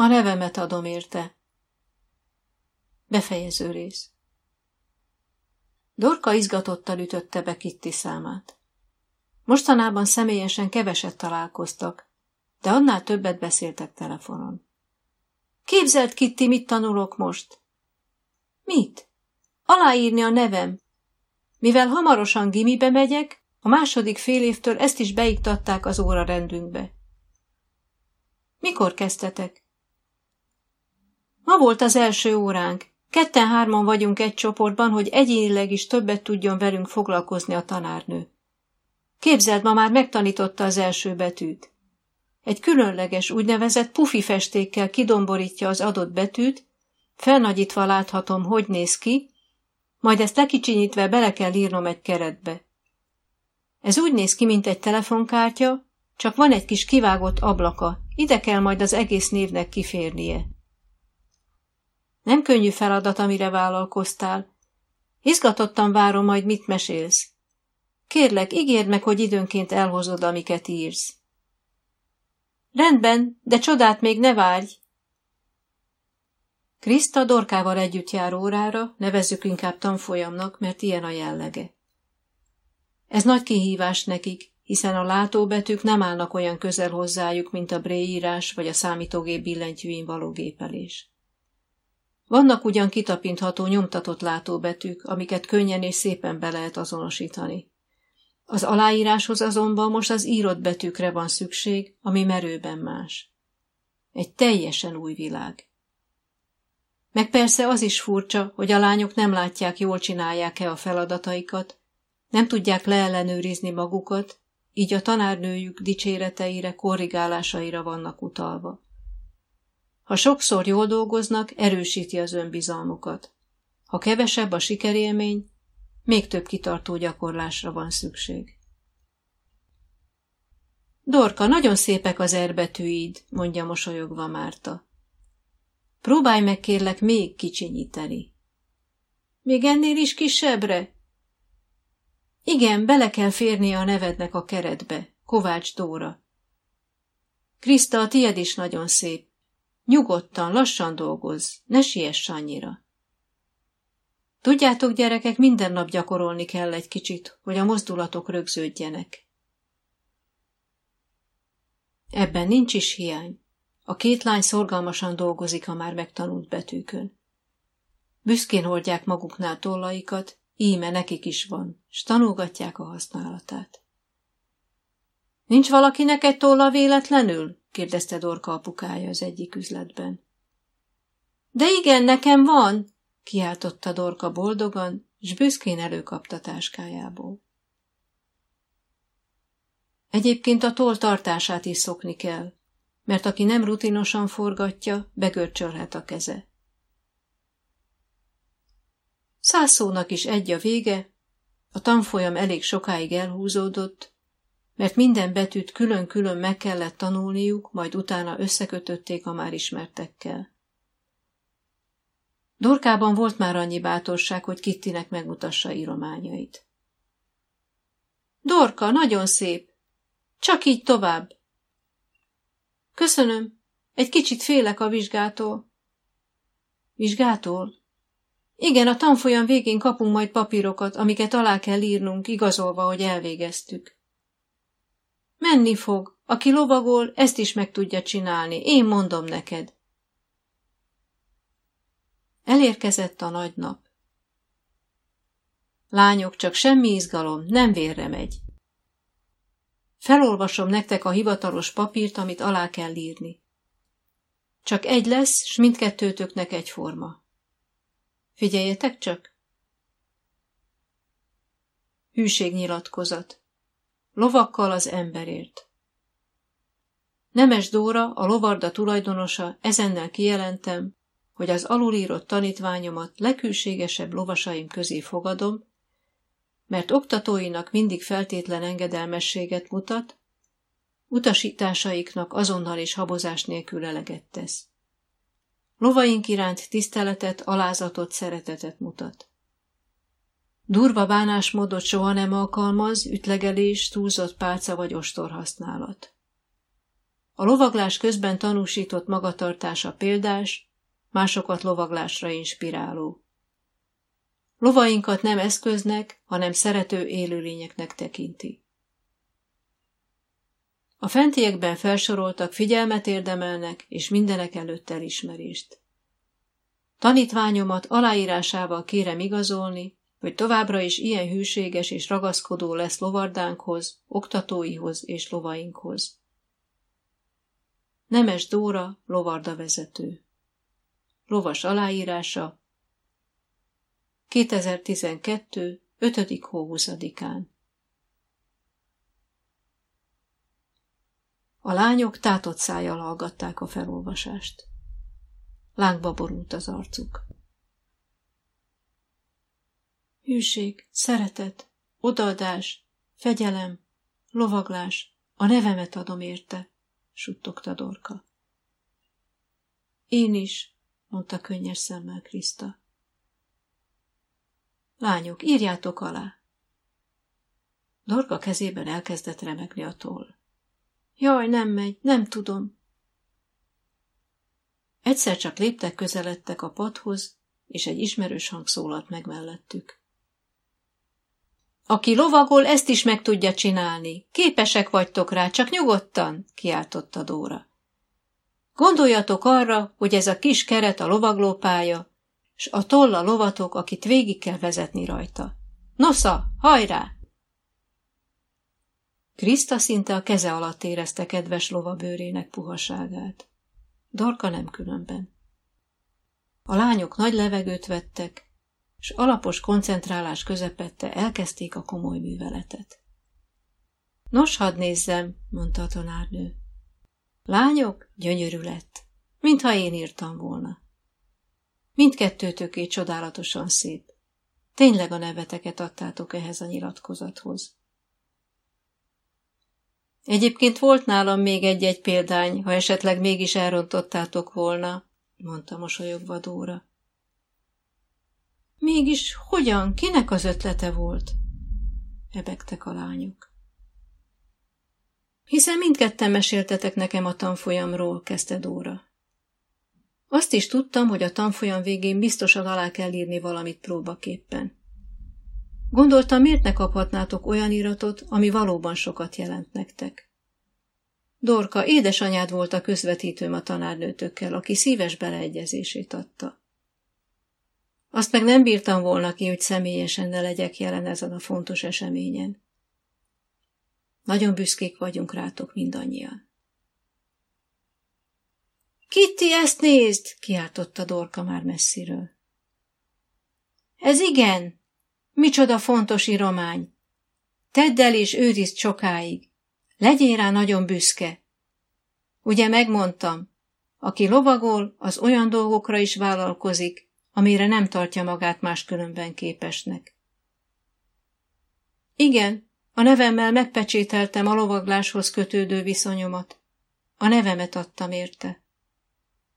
A nevemet adom érte. Befejező rész. Dorka izgatottal ütötte be Kitty számát. Mostanában személyesen keveset találkoztak, de annál többet beszéltek telefonon. Képzeld, Kitty, mit tanulok most? Mit? Aláírni a nevem. Mivel hamarosan gimibe megyek, a második fél évtől ezt is beiktatták az óra rendünkbe. Mikor kezdtetek? Volt az első óránk. Ketten-hárman vagyunk egy csoportban, hogy egyénileg is többet tudjon velünk foglalkozni a tanárnő. Képzeld, ma már megtanította az első betűt. Egy különleges, úgynevezett pufi festékkel kidomborítja az adott betűt, felnagyítva láthatom, hogy néz ki, majd ezt lekicsinyítve bele kell írnom egy keretbe. Ez úgy néz ki, mint egy telefonkártya, csak van egy kis kivágott ablaka, ide kell majd az egész névnek kiférnie. Nem könnyű feladat, amire vállalkoztál. Izgatottan várom majd, mit mesélsz. Kérlek, ígérd meg, hogy időnként elhozod, amiket írsz. Rendben, de csodát még ne várj! Kriszta Dorkával együtt jár órára, nevezzük inkább tanfolyamnak, mert ilyen a jellege. Ez nagy kihívás nekik, hiszen a látóbetűk nem állnak olyan közel hozzájuk, mint a bréírás vagy a számítógép billentyűin való gépelés. Vannak ugyan kitapintható nyomtatott látóbetűk, amiket könnyen és szépen be lehet azonosítani. Az aláíráshoz azonban most az írott betűkre van szükség, ami merőben más. Egy teljesen új világ. Meg persze az is furcsa, hogy a lányok nem látják, jól csinálják-e a feladataikat, nem tudják leellenőrizni magukat, így a tanárnőjük dicséreteire, korrigálásaira vannak utalva. Ha sokszor jól dolgoznak, erősíti az önbizalmukat. Ha kevesebb a sikerélmény, még több kitartó gyakorlásra van szükség. Dorka, nagyon szépek az erbetűid, mondja mosolyogva Márta. Próbálj meg kérlek még kicsinyíteni. Még ennél is kisebbre? Igen, bele kell férnie a nevednek a keretbe. Kovács Dóra. Kriszta, a tied is nagyon szép. Nyugodtan, lassan dolgozz, ne siess annyira. Tudjátok, gyerekek, minden nap gyakorolni kell egy kicsit, hogy a mozdulatok rögződjenek. Ebben nincs is hiány. A két lány szorgalmasan dolgozik a már megtanult betűkön. Büszkén hordják maguknál tollaikat, íme nekik is van, s tanulgatják a használatát. Nincs valakinek egy tolla véletlenül? Kérdezte Dorka apukája az egyik üzletben. De igen, nekem van, kiáltotta Dorka boldogan, s büszkén előkapta táskájából. Egyébként a toll tartását is szokni kell, mert aki nem rutinosan forgatja, begörcsölhet a keze. Száz szónak is egy a vége, a tanfolyam elég sokáig elhúzódott, mert minden betűt külön-külön meg kellett tanulniuk, majd utána összekötötték a már ismertekkel. Dorkában volt már annyi bátorság, hogy Kittinek megmutassa írományait. Dorka, nagyon szép! Csak így tovább! Köszönöm, egy kicsit félek a vizsgától. Vizsgától? Igen, a tanfolyam végén kapunk majd papírokat, amiket alá kell írnunk, igazolva, hogy elvégeztük. Menni fog. Aki lovagol, ezt is meg tudja csinálni. Én mondom neked. Elérkezett a nagy nap. Lányok, csak semmi izgalom, nem vérre megy. Felolvasom nektek a hivatalos papírt, amit alá kell írni. Csak egy lesz, s mindkettőtöknek egyforma. Figyeljetek csak! Hűségnyilatkozat. Lovakkal az emberért. Nemes Dóra, a lovarda tulajdonosa, ezennel kijelentem, hogy az alulírott tanítványomat legkülségesebb lovasaim közé fogadom, mert oktatóinak mindig feltétlen engedelmességet mutat, utasításaiknak azonnal és habozás nélkül eleget tesz. Lovaink iránt tiszteletet, alázatot, szeretetet mutat. Durva bánásmódot soha nem alkalmaz, ütlegelés, túlzott pálca vagy ostor használat. A lovaglás közben tanúsított magatartása példás, másokat lovaglásra inspiráló. Lovainkat nem eszköznek, hanem szerető élőlényeknek tekinti. A fentiekben felsoroltak figyelmet érdemelnek, és mindenek előtt elismerést. Tanítványomat aláírásával kérem igazolni, hogy továbbra is ilyen hűséges és ragaszkodó lesz lovardánkhoz, oktatóihoz és lovainkhoz. Nemes Dóra, lovarda vezető. Lovas aláírása 2012. 5. hó 20-án. A lányok tátott szájjal hallgatták a felolvasást. Lángba borult az arcuk. Hűség, szeretet, odaadás, fegyelem, lovaglás, a nevemet adom érte, suttogta Dorka. Én is, mondta könnyes szemmel Kriszta. Lányok, írjátok alá! Dorka kezében elkezdett remegni a toll. Jaj, nem megy, nem tudom. Egyszer csak léptek közeledtek a padhoz, és egy ismerős hang szólalt meg mellettük. Aki lovagol, ezt is meg tudja csinálni. Képesek vagytok rá, csak nyugodtan, kiáltotta Dóra. Gondoljatok arra, hogy ez a kis keret a lovaglópálya, s a tolla lovatok, akit végig kell vezetni rajta. Nosza, hajrá! Kriszta szinte a keze alatt érezte kedves lovabőrének puhaságát. Dorka nem különben. A lányok nagy levegőt vettek, és alapos koncentrálás közepette elkezdték a komoly műveletet. Nos, hadd nézzem, mondta a tanárnő. Lányok, gyönyörű lett, mintha én írtam volna. Mindkettőtöké csodálatosan szép. Tényleg a neveteket adtátok ehhez a nyilatkozathoz. Egyébként volt nálam még egy-egy példány, ha esetleg mégis elrontottátok volna, mondta mosolyogva Dóra. Mégis hogyan, kinek az ötlete volt? Hebegtek a lányok. Hiszen mindketten meséltetek nekem a tanfolyamról, kezdte Dóra. Azt is tudtam, hogy a tanfolyam végén biztosan alá kell írni valamit próbaképpen. Gondoltam, miért ne kaphatnátok olyan iratot, ami valóban sokat jelent nektek. Dorka, édesanyád volt a közvetítőm a tanárnőtökkel, aki szíves beleegyezését adta. Azt meg nem bírtam volna ki, hogy személyesen ne legyek jelen ezen a fontos eseményen. Nagyon büszkék vagyunk rátok mindannyian. Kitty, ezt nézd! kiáltotta Dorka már messziről. Ez igen! Micsoda fontos iromány! Tedd el és őrizd sokáig. Legyél rá nagyon büszke. Ugye megmondtam, aki lovagol, az olyan dolgokra is vállalkozik, amire nem tartja magát máskülönben képesnek. Igen, a nevemmel megpecsételtem a lovagláshoz kötődő viszonyomat. A nevemet adtam érte.